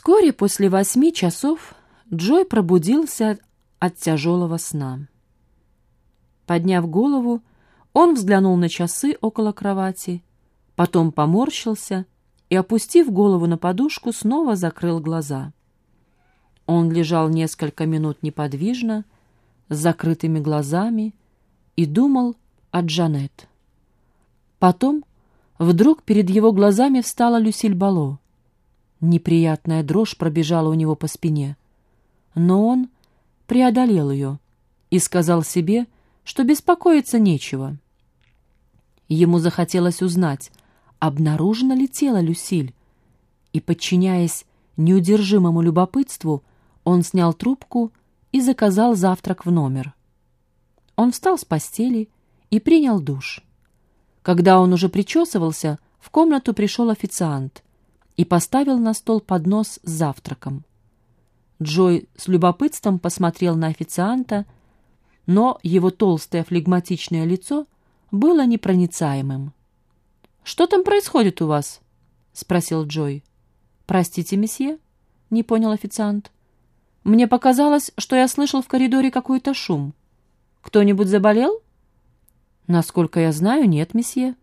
Вскоре после восьми часов Джой пробудился от тяжелого сна. Подняв голову, он взглянул на часы около кровати, потом поморщился и, опустив голову на подушку, снова закрыл глаза. Он лежал несколько минут неподвижно, с закрытыми глазами, и думал о Джанет. Потом вдруг перед его глазами встала Люсиль Бало. Неприятная дрожь пробежала у него по спине. Но он преодолел ее и сказал себе, что беспокоиться нечего. Ему захотелось узнать, обнаружена ли тело Люсиль, и, подчиняясь неудержимому любопытству, он снял трубку и заказал завтрак в номер. Он встал с постели и принял душ. Когда он уже причесывался, в комнату пришел официант и поставил на стол поднос с завтраком. Джой с любопытством посмотрел на официанта, но его толстое флегматичное лицо было непроницаемым. «Что там происходит у вас?» — спросил Джой. «Простите, месье?» — не понял официант. «Мне показалось, что я слышал в коридоре какой-то шум. Кто-нибудь заболел?» «Насколько я знаю, нет, месье».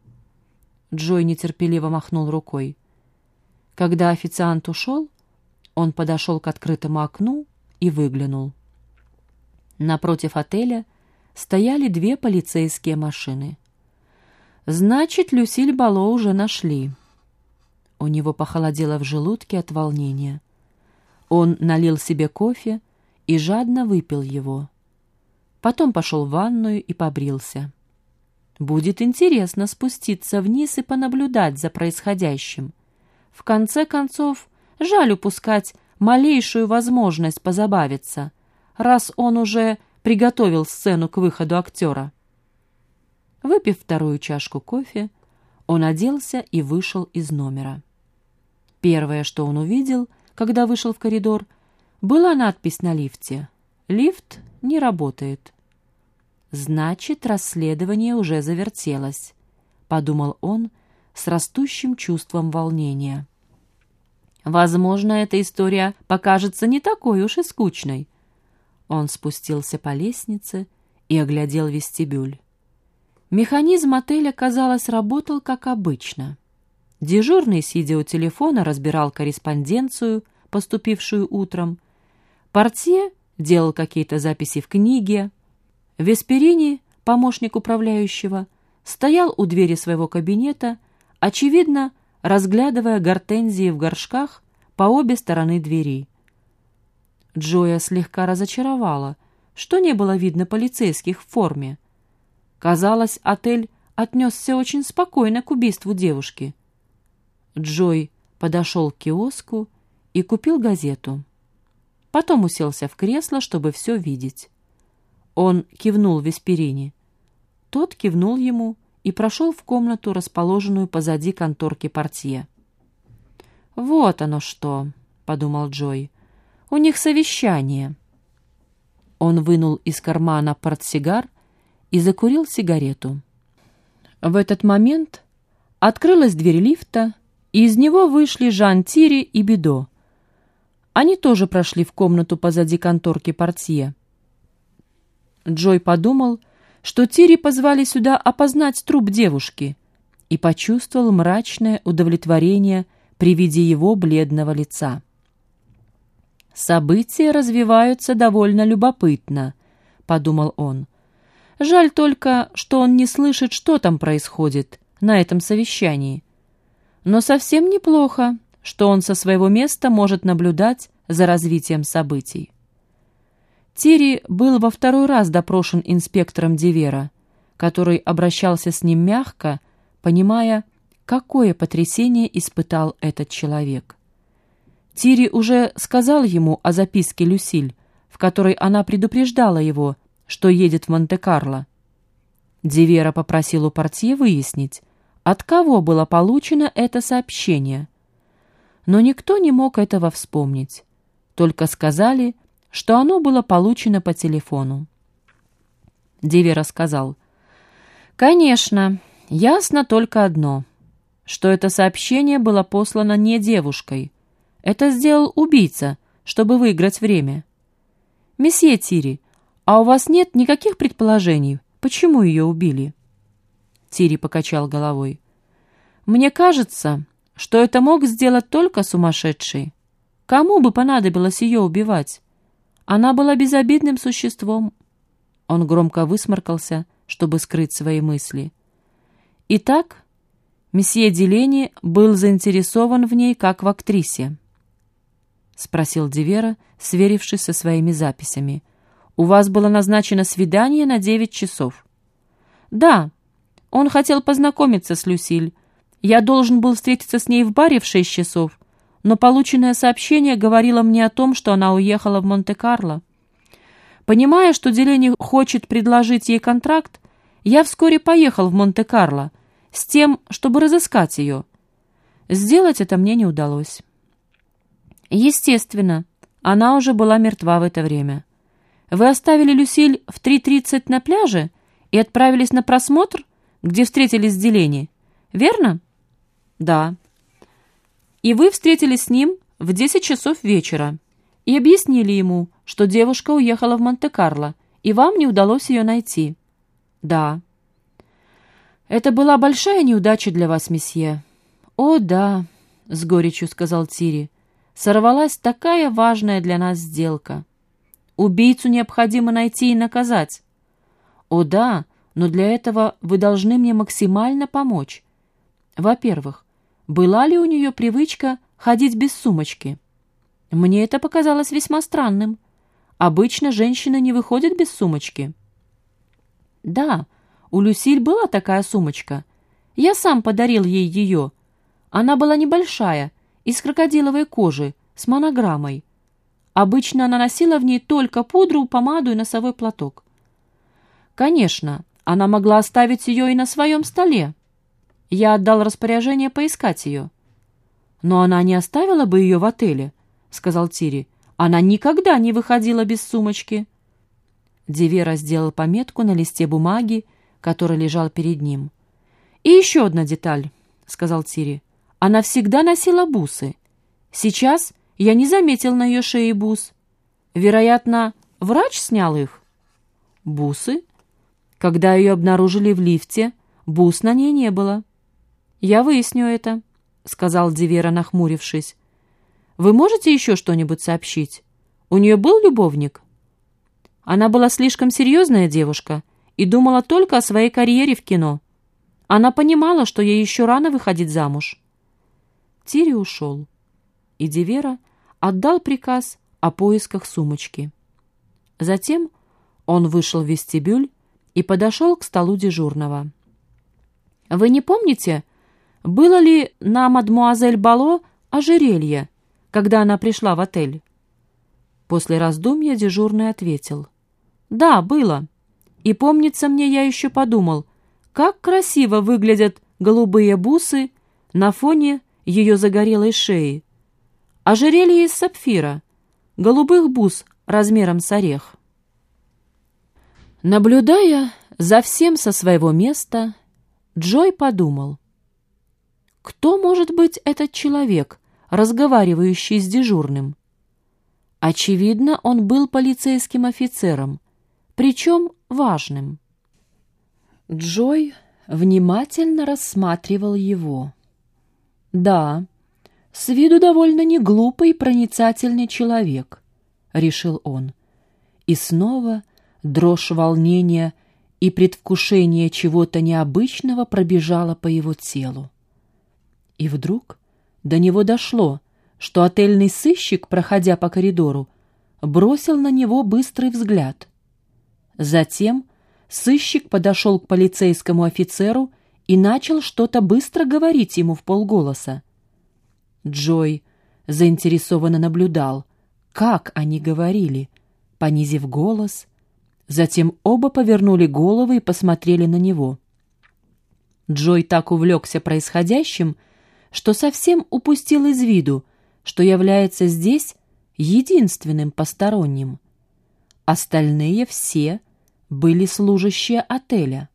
Джой нетерпеливо махнул рукой. Когда официант ушел, он подошел к открытому окну и выглянул. Напротив отеля стояли две полицейские машины. Значит, Люсиль Бало уже нашли. У него похолодело в желудке от волнения. Он налил себе кофе и жадно выпил его. Потом пошел в ванную и побрился. Будет интересно спуститься вниз и понаблюдать за происходящим. В конце концов, жаль упускать малейшую возможность позабавиться, раз он уже приготовил сцену к выходу актера. Выпив вторую чашку кофе, он оделся и вышел из номера. Первое, что он увидел, когда вышел в коридор, была надпись на лифте. «Лифт не работает». «Значит, расследование уже завертелось», — подумал он с растущим чувством волнения. «Возможно, эта история покажется не такой уж и скучной». Он спустился по лестнице и оглядел вестибюль. Механизм отеля, казалось, работал как обычно. Дежурный, сидя у телефона, разбирал корреспонденцию, поступившую утром. Портье делал какие-то записи в книге, Весперини, помощник управляющего, стоял у двери своего кабинета, очевидно, разглядывая гортензии в горшках по обе стороны двери. Джоя слегка разочаровала, что не было видно полицейских в форме. Казалось, отель отнесся очень спокойно к убийству девушки. Джой подошел к киоску и купил газету. Потом уселся в кресло, чтобы все видеть. Он кивнул Весперине. Тот кивнул ему и прошел в комнату, расположенную позади конторки портье. «Вот оно что», — подумал Джой. «У них совещание». Он вынул из кармана портсигар и закурил сигарету. В этот момент открылась дверь лифта, и из него вышли Жан Тири и Бедо. Они тоже прошли в комнату позади конторки портье. Джой подумал, что Тири позвали сюда опознать труп девушки, и почувствовал мрачное удовлетворение при виде его бледного лица. «События развиваются довольно любопытно», — подумал он. «Жаль только, что он не слышит, что там происходит на этом совещании. Но совсем неплохо, что он со своего места может наблюдать за развитием событий». Тири был во второй раз допрошен инспектором Дивера, который обращался с ним мягко, понимая, какое потрясение испытал этот человек. Тири уже сказал ему о записке Люсиль, в которой она предупреждала его, что едет в Монте-Карло. Дивера попросил у портье выяснить, от кого было получено это сообщение. Но никто не мог этого вспомнить. Только сказали, что оно было получено по телефону. Диви рассказал. «Конечно, ясно только одно, что это сообщение было послано не девушкой, Это сделал убийца, чтобы выиграть время. Месье Тири, а у вас нет никаких предположений, почему ее убили?» Тири покачал головой. «Мне кажется, что это мог сделать только сумасшедший. Кому бы понадобилось ее убивать? Она была безобидным существом». Он громко высморкался, чтобы скрыть свои мысли. «Итак, месье Делени был заинтересован в ней как в актрисе?» — спросил Дивера, сверившись со своими записями. «У вас было назначено свидание на девять часов». «Да, он хотел познакомиться с Люсиль. Я должен был встретиться с ней в баре в шесть часов, но полученное сообщение говорило мне о том, что она уехала в Монте-Карло. Понимая, что Делени хочет предложить ей контракт, я вскоре поехал в Монте-Карло с тем, чтобы разыскать ее. Сделать это мне не удалось. Естественно, она уже была мертва в это время. Вы оставили Люсиль в 3.30 на пляже и отправились на просмотр, где встретились с Делени, верно? Да. И вы встретились с ним в 10 часов вечера и объяснили ему, что девушка уехала в Монте-Карло, и вам не удалось ее найти. Да. Это была большая неудача для вас, месье. О, да, с горечью сказал Тири. Сорвалась такая важная для нас сделка. Убийцу необходимо найти и наказать. О, да, но для этого вы должны мне максимально помочь. Во-первых, была ли у нее привычка ходить без сумочки? Мне это показалось весьма странным. Обычно женщина не выходит без сумочки. Да, у Люсиль была такая сумочка. Я сам подарил ей ее. Она была небольшая, из крокодиловой кожи, с монограммой. Обычно она носила в ней только пудру, помаду и носовой платок. Конечно, она могла оставить ее и на своем столе. Я отдал распоряжение поискать ее. Но она не оставила бы ее в отеле, — сказал Тири. Она никогда не выходила без сумочки. Дивера сделал пометку на листе бумаги, который лежал перед ним. «И еще одна деталь», — сказал Тири. «Она всегда носила бусы. Сейчас я не заметил на ее шее бус. Вероятно, врач снял их». «Бусы?» Когда ее обнаружили в лифте, бус на ней не было. «Я выясню это», — сказал Дивера, нахмурившись. «Вы можете еще что-нибудь сообщить? У нее был любовник?» Она была слишком серьезная девушка и думала только о своей карьере в кино. Она понимала, что ей еще рано выходить замуж. Тири ушел, и Дивера отдал приказ о поисках сумочки. Затем он вышел в вестибюль и подошел к столу дежурного. «Вы не помните, было ли на мадмуазель Бало ожерелье, когда она пришла в отель?» После раздумья дежурный ответил. «Да, было. И помнится мне, я еще подумал, как красиво выглядят голубые бусы на фоне ее загорелой шеи. Ожерелье из сапфира, голубых бус размером с орех». Наблюдая за всем со своего места, Джой подумал, кто может быть этот человек, разговаривающий с дежурным? Очевидно, он был полицейским офицером, причем важным. Джой внимательно рассматривал его. «Да, с виду довольно неглупый проницательный человек», — решил он. И снова Дрожь волнения и предвкушение чего-то необычного пробежала по его телу. И вдруг до него дошло, что отельный сыщик, проходя по коридору, бросил на него быстрый взгляд. Затем сыщик подошел к полицейскому офицеру и начал что-то быстро говорить ему в полголоса. Джой заинтересованно наблюдал, как они говорили, понизив голос — Затем оба повернули головы и посмотрели на него. Джой так увлекся происходящим, что совсем упустил из виду, что является здесь единственным посторонним. Остальные все были служащие отеля.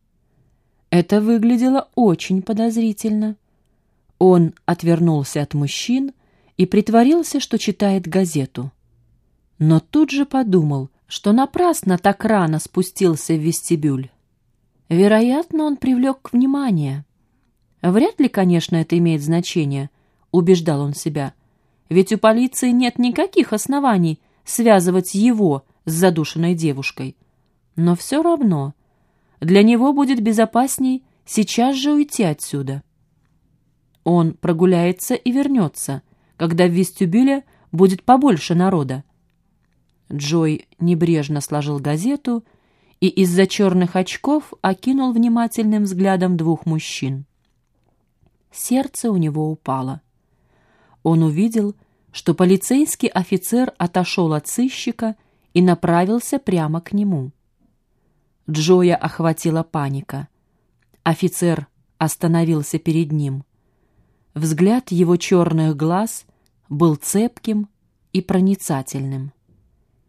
Это выглядело очень подозрительно. Он отвернулся от мужчин и притворился, что читает газету. Но тут же подумал, что напрасно так рано спустился в вестибюль. Вероятно, он привлек внимание. Вряд ли, конечно, это имеет значение, убеждал он себя. Ведь у полиции нет никаких оснований связывать его с задушенной девушкой. Но все равно для него будет безопасней сейчас же уйти отсюда. Он прогуляется и вернется, когда в вестибюле будет побольше народа. Джой небрежно сложил газету и из-за черных очков окинул внимательным взглядом двух мужчин. Сердце у него упало. Он увидел, что полицейский офицер отошел от сыщика и направился прямо к нему. Джоя охватила паника. Офицер остановился перед ним. Взгляд его черных глаз был цепким и проницательным.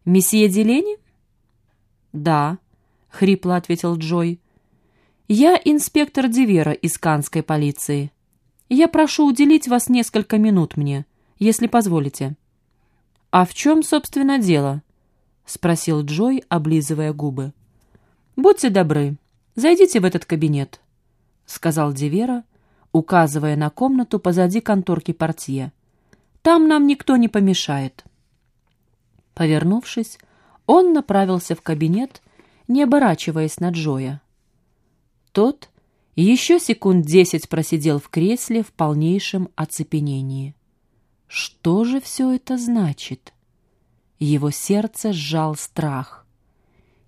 «Месье Делени?» «Да», — хрипло ответил Джой. «Я инспектор Дивера из Канской полиции. Я прошу уделить вас несколько минут мне, если позволите». «А в чем, собственно, дело?» — спросил Джой, облизывая губы. «Будьте добры, зайдите в этот кабинет», — сказал Дивера, указывая на комнату позади конторки портье. «Там нам никто не помешает». Повернувшись, он направился в кабинет, не оборачиваясь на Джоя. Тот еще секунд десять просидел в кресле в полнейшем оцепенении. Что же все это значит? Его сердце сжал страх.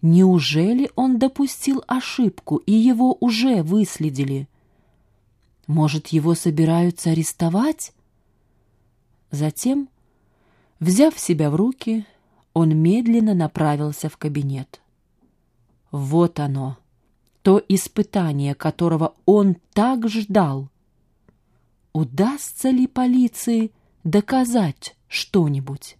Неужели он допустил ошибку, и его уже выследили? Может, его собираются арестовать? Затем, взяв себя в руки, он медленно направился в кабинет. Вот оно, то испытание, которого он так ждал. Удастся ли полиции доказать что-нибудь?